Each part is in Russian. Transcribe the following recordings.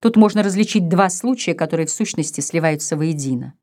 Тут можно различить два случая, которые в сущности сливаются воедино.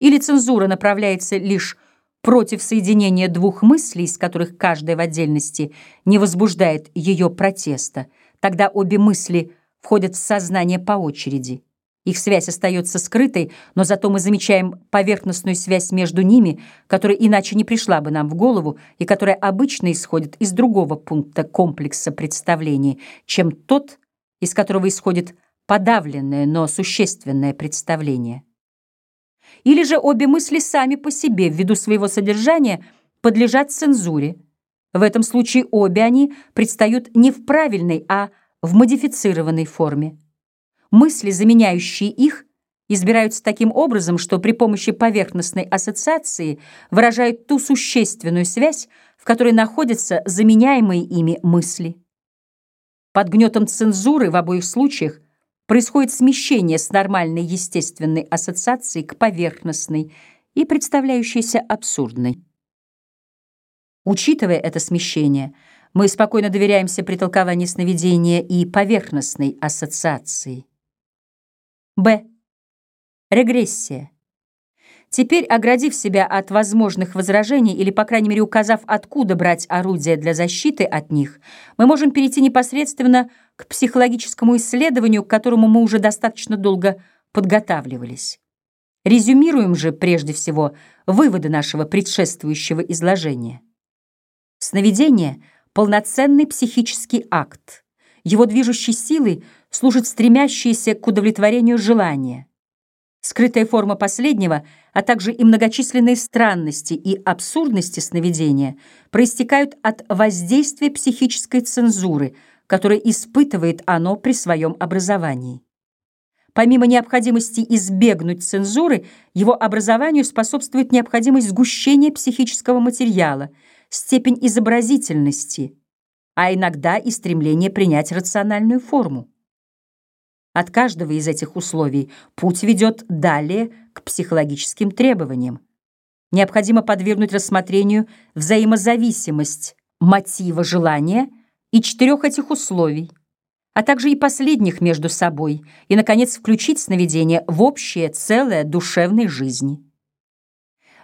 Или цензура направляется лишь против соединения двух мыслей, из которых каждая в отдельности не возбуждает ее протеста, тогда обе мысли входят в сознание по очереди. Их связь остается скрытой, но зато мы замечаем поверхностную связь между ними, которая иначе не пришла бы нам в голову и которая обычно исходит из другого пункта комплекса представлений, чем тот, из которого исходит подавленное, но существенное представление. Или же обе мысли сами по себе, ввиду своего содержания, подлежат цензуре. В этом случае обе они предстают не в правильной, а в модифицированной форме. Мысли, заменяющие их, избираются таким образом, что при помощи поверхностной ассоциации выражают ту существенную связь, в которой находятся заменяемые ими мысли. Под гнетом цензуры в обоих случаях происходит смещение с нормальной естественной ассоциации к поверхностной и представляющейся абсурдной. Учитывая это смещение, мы спокойно доверяемся при толковании сновидения и поверхностной ассоциации. Б. Регрессия. Теперь, оградив себя от возможных возражений или, по крайней мере, указав, откуда брать орудия для защиты от них, мы можем перейти непосредственно к психологическому исследованию, к которому мы уже достаточно долго подготавливались. Резюмируем же прежде всего выводы нашего предшествующего изложения. Сновидение — полноценный психический акт. Его движущей силой служит стремящееся к удовлетворению желания. Скрытая форма последнего, а также и многочисленные странности и абсурдности сновидения проистекают от воздействия психической цензуры — который испытывает оно при своем образовании. Помимо необходимости избегнуть цензуры, его образованию способствует необходимость сгущения психического материала, степень изобразительности, а иногда и стремление принять рациональную форму. От каждого из этих условий путь ведет далее к психологическим требованиям. Необходимо подвергнуть рассмотрению взаимозависимость мотива желания – и четырех этих условий, а также и последних между собой, и, наконец, включить сновидение в общее целое душевной жизни.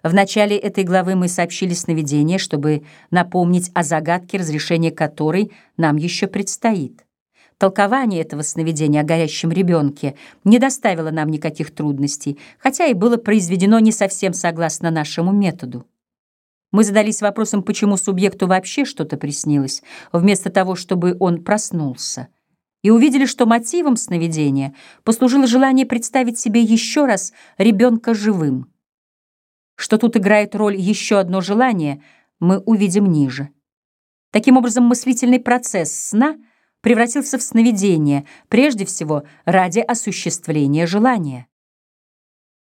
В начале этой главы мы сообщили сновидение, чтобы напомнить о загадке, разрешения которой нам еще предстоит. Толкование этого сновидения о горящем ребенке не доставило нам никаких трудностей, хотя и было произведено не совсем согласно нашему методу. Мы задались вопросом, почему субъекту вообще что-то приснилось, вместо того, чтобы он проснулся. И увидели, что мотивом сновидения послужило желание представить себе еще раз ребенка живым. Что тут играет роль еще одно желание, мы увидим ниже. Таким образом, мыслительный процесс сна превратился в сновидение, прежде всего ради осуществления желания.